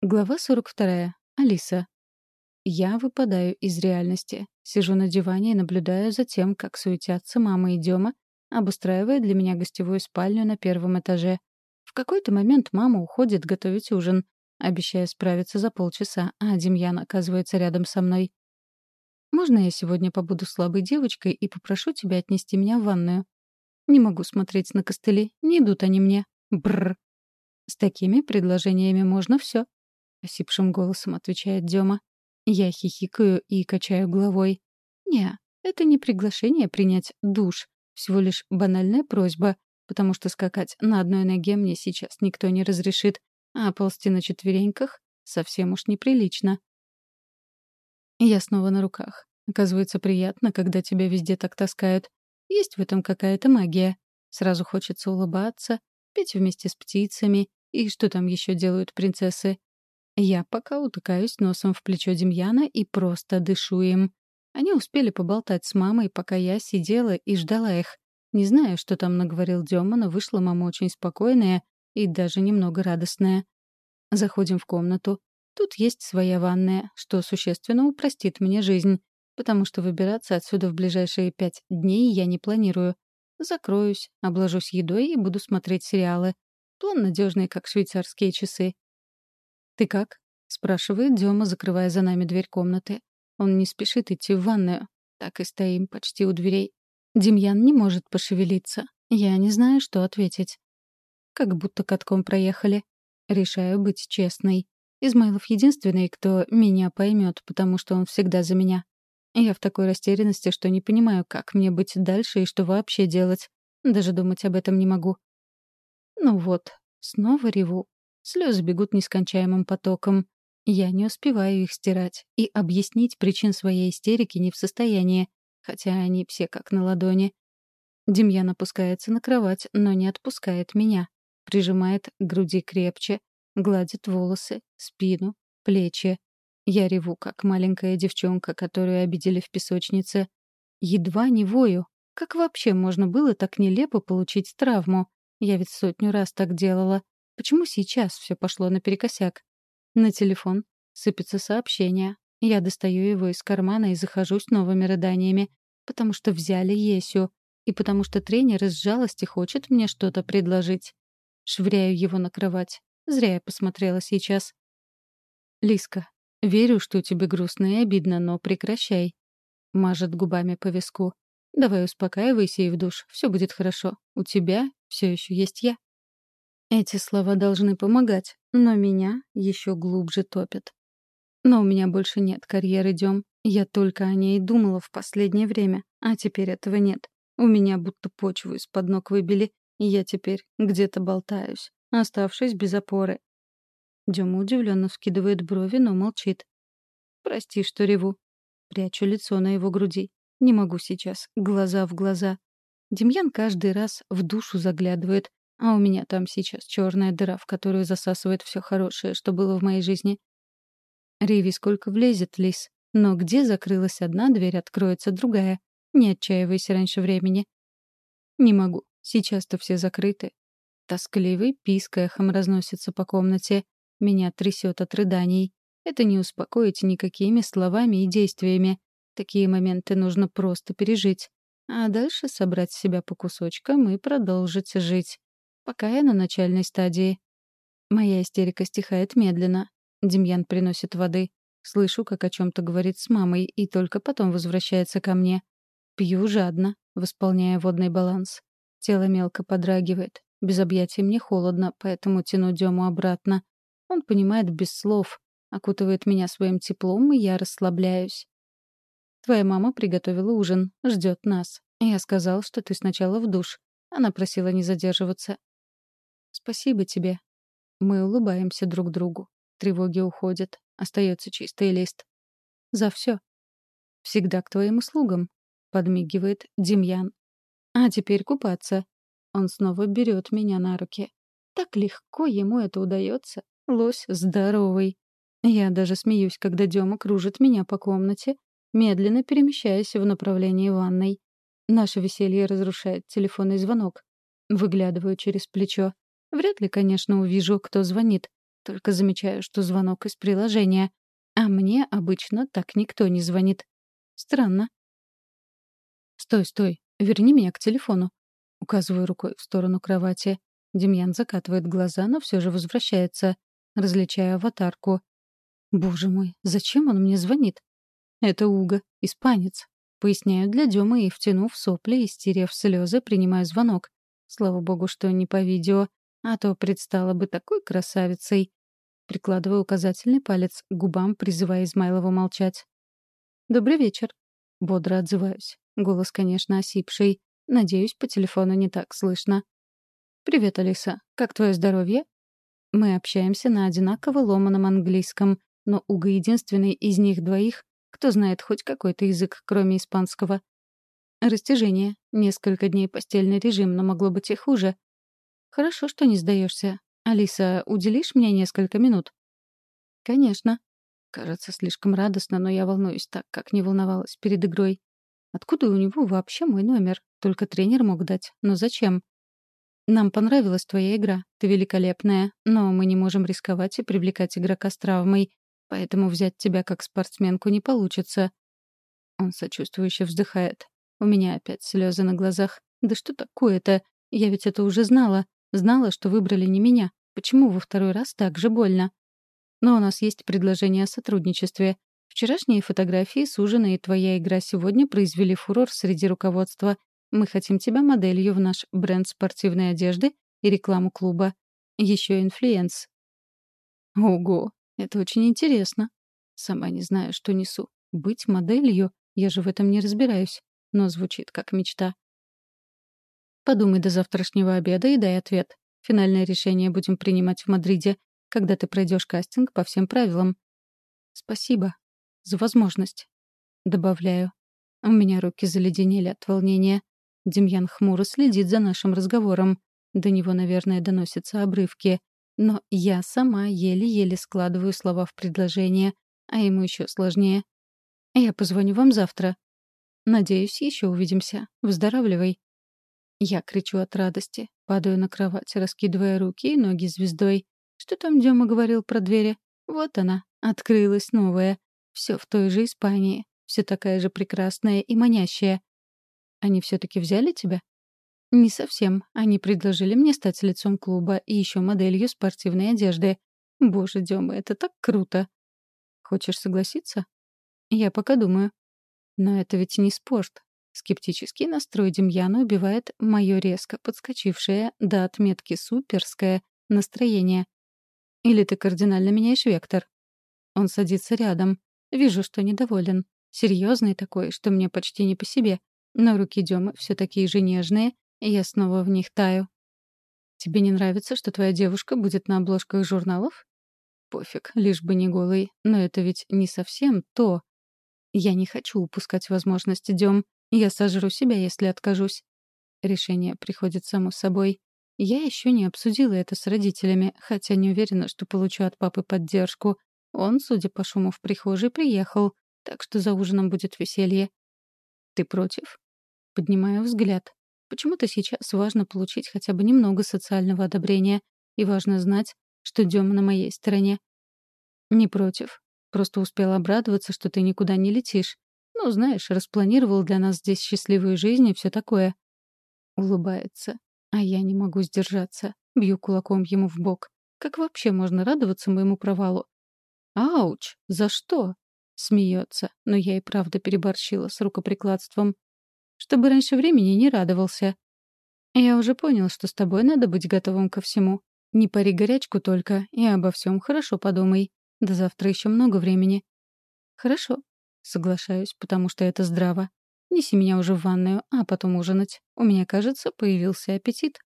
Глава 42. Алиса. Я выпадаю из реальности. Сижу на диване и наблюдаю за тем, как суетятся мама и Дема, обустраивая для меня гостевую спальню на первом этаже. В какой-то момент мама уходит готовить ужин, обещая справиться за полчаса, а Демьян оказывается рядом со мной. «Можно я сегодня побуду слабой девочкой и попрошу тебя отнести меня в ванную?» «Не могу смотреть на костыли, не идут они мне. Бррр». «С такими предложениями можно все», — осипшим голосом отвечает Дема. Я хихикаю и качаю головой. «Не, это не приглашение принять душ, всего лишь банальная просьба, потому что скакать на одной ноге мне сейчас никто не разрешит, а ползти на четвереньках совсем уж неприлично». Я снова на руках. Оказывается, приятно, когда тебя везде так таскают. Есть в этом какая-то магия. Сразу хочется улыбаться, петь вместе с птицами и что там еще делают принцессы. Я пока утыкаюсь носом в плечо Демьяна и просто дышу им. Они успели поболтать с мамой, пока я сидела и ждала их. Не знаю, что там наговорил Дема, но вышла мама очень спокойная и даже немного радостная. Заходим в комнату. Тут есть своя ванная, что существенно упростит мне жизнь, потому что выбираться отсюда в ближайшие пять дней я не планирую. Закроюсь, обложусь едой и буду смотреть сериалы. План надежный, как швейцарские часы. «Ты как?» — спрашивает Дема, закрывая за нами дверь комнаты. Он не спешит идти в ванную. Так и стоим почти у дверей. Демьян не может пошевелиться. Я не знаю, что ответить. Как будто катком проехали. Решаю быть честной. Измайлов единственный, кто меня поймет, потому что он всегда за меня. Я в такой растерянности, что не понимаю, как мне быть дальше и что вообще делать. Даже думать об этом не могу. Ну вот, снова реву. Слезы бегут нескончаемым потоком. Я не успеваю их стирать, и объяснить причин своей истерики не в состоянии, хотя они все как на ладони. Демьян опускается на кровать, но не отпускает меня. Прижимает груди крепче, гладит волосы, спину, плечи. Я реву, как маленькая девчонка, которую обидели в песочнице. Едва не вою. Как вообще можно было так нелепо получить травму? Я ведь сотню раз так делала. Почему сейчас все пошло наперекосяк? На телефон сыпется сообщение. Я достаю его из кармана и захожу с новыми рыданиями, потому что взяли Есю, и потому что тренер из жалости хочет мне что-то предложить. Швыряю его на кровать. Зря я посмотрела сейчас. «Лиска, верю, что тебе грустно и обидно, но прекращай». Мажет губами по виску. «Давай успокаивайся и в душ. Все будет хорошо. У тебя все еще есть я». Эти слова должны помогать, но меня еще глубже топят. Но у меня больше нет карьеры, Дем. Я только о ней думала в последнее время, а теперь этого нет. У меня будто почву из-под ног выбили, и я теперь где-то болтаюсь, оставшись без опоры. Дема удивленно вскидывает брови, но молчит. «Прости, что реву». Прячу лицо на его груди. Не могу сейчас, глаза в глаза. Демьян каждый раз в душу заглядывает, а у меня там сейчас черная дыра, в которую засасывает все хорошее, что было в моей жизни. Риви сколько влезет, Лис. Но где закрылась одна дверь, откроется другая. Не отчаивайся раньше времени. Не могу. Сейчас-то все закрыты. Тоскливый писк эхом разносится по комнате. Меня трясет от рыданий. Это не успокоить никакими словами и действиями. Такие моменты нужно просто пережить. А дальше собрать себя по кусочкам и продолжить жить пока я на начальной стадии. Моя истерика стихает медленно. Демьян приносит воды. Слышу, как о чем-то говорит с мамой, и только потом возвращается ко мне. Пью жадно, восполняя водный баланс. Тело мелко подрагивает. Без объятий мне холодно, поэтому тяну Дему обратно. Он понимает без слов, окутывает меня своим теплом, и я расслабляюсь. Твоя мама приготовила ужин, ждет нас. Я сказал, что ты сначала в душ. Она просила не задерживаться. Спасибо тебе. Мы улыбаемся друг другу. Тревоги уходят. Остается чистый лист. За все. Всегда к твоим услугам. Подмигивает Демьян. А теперь купаться. Он снова берет меня на руки. Так легко ему это удается. Лось здоровый. Я даже смеюсь, когда Дема кружит меня по комнате, медленно перемещаясь в направлении ванной. Наше веселье разрушает телефонный звонок. Выглядываю через плечо. Вряд ли, конечно, увижу, кто звонит. только замечаю, что звонок из приложения. А мне обычно так никто не звонит. Странно. «Стой, стой, верни меня к телефону», — указываю рукой в сторону кровати. Демьян закатывает глаза, но все же возвращается, различая аватарку. «Боже мой, зачем он мне звонит?» «Это Уга, испанец». Поясняю для Демы и, втянув сопли и стерев слезы, принимаю звонок. Слава богу, что не по видео, а то предстала бы такой красавицей. Прикладываю указательный палец к губам, призывая Измайлова молчать. «Добрый вечер». Бодро отзываюсь. Голос, конечно, осипший. Надеюсь, по телефону не так слышно. «Привет, Алиса. Как твое здоровье?» Мы общаемся на одинаково ломаном английском, но Уга единственный из них двоих, кто знает хоть какой-то язык, кроме испанского. Растяжение. Несколько дней постельный режим, но могло быть и хуже. Хорошо, что не сдаешься. Алиса, уделишь мне несколько минут? Конечно. Кажется, слишком радостно, но я волнуюсь так, как не волновалась перед игрой. Откуда у него вообще мой номер? Только тренер мог дать. Но зачем? Нам понравилась твоя игра. Ты великолепная. Но мы не можем рисковать и привлекать игрока с травмой. Поэтому взять тебя как спортсменку не получится. Он сочувствующе вздыхает. У меня опять слезы на глазах. Да что такое-то? Я ведь это уже знала. Знала, что выбрали не меня. Почему во второй раз так же больно? Но у нас есть предложение о сотрудничестве. Вчерашние фотографии с ужина и твоя игра сегодня произвели фурор среди руководства. Мы хотим тебя моделью в наш бренд спортивной одежды и рекламу клуба. Еще инфлюенс. Ого, это очень интересно. Сама не знаю, что несу. Быть моделью? Я же в этом не разбираюсь. Но звучит как мечта. Подумай до завтрашнего обеда и дай ответ. Финальное решение будем принимать в Мадриде, когда ты пройдешь кастинг по всем правилам. Спасибо за возможность. Добавляю. У меня руки заледенели от волнения. Демьян хмуро следит за нашим разговором. До него, наверное, доносятся обрывки. Но я сама еле-еле складываю слова в предложение, а ему еще сложнее. Я позвоню вам завтра. Надеюсь, еще увидимся. Выздоравливай. Я кричу от радости, падаю на кровать, раскидывая руки и ноги звездой. Что там Дема говорил про двери? Вот она, открылась новая. Все в той же Испании. Все такая же прекрасная и манящая. Они все-таки взяли тебя? Не совсем. Они предложили мне стать лицом клуба и еще моделью спортивной одежды. Боже, Дема, это так круто. Хочешь согласиться? Я пока думаю. Но это ведь не спорт. Скептический настрой Демьяна убивает мое резко подскочившее до отметки «суперское» настроение. Или ты кардинально меняешь вектор? Он садится рядом. Вижу, что недоволен. Серьезный такой, что мне почти не по себе. Но руки Демы все такие же нежные, и я снова в них таю. Тебе не нравится, что твоя девушка будет на обложках журналов? Пофиг, лишь бы не голый. Но это ведь не совсем то. Я не хочу упускать возможность, Дем. Я сожру себя, если откажусь. Решение приходит само собой. Я еще не обсудила это с родителями, хотя не уверена, что получу от папы поддержку. Он, судя по шуму в прихожей, приехал, так что за ужином будет веселье. «Ты против?» Поднимаю взгляд. Почему-то сейчас важно получить хотя бы немного социального одобрения, и важно знать, что Дема на моей стороне. «Не против. Просто успел обрадоваться, что ты никуда не летишь. Ну, знаешь, распланировал для нас здесь счастливую жизнь и все такое. Улыбается. А я не могу сдержаться. Бью кулаком ему в бок. Как вообще можно радоваться моему провалу? Ауч! За что? Смеется, но я и правда переборщила с рукоприкладством. Чтобы раньше времени не радовался. Я уже понял, что с тобой надо быть готовым ко всему. Не пари горячку только и обо всем хорошо подумай. До завтра еще много времени. Хорошо, Соглашаюсь, потому что это здраво. Неси меня уже в ванную, а потом ужинать. У меня, кажется, появился аппетит.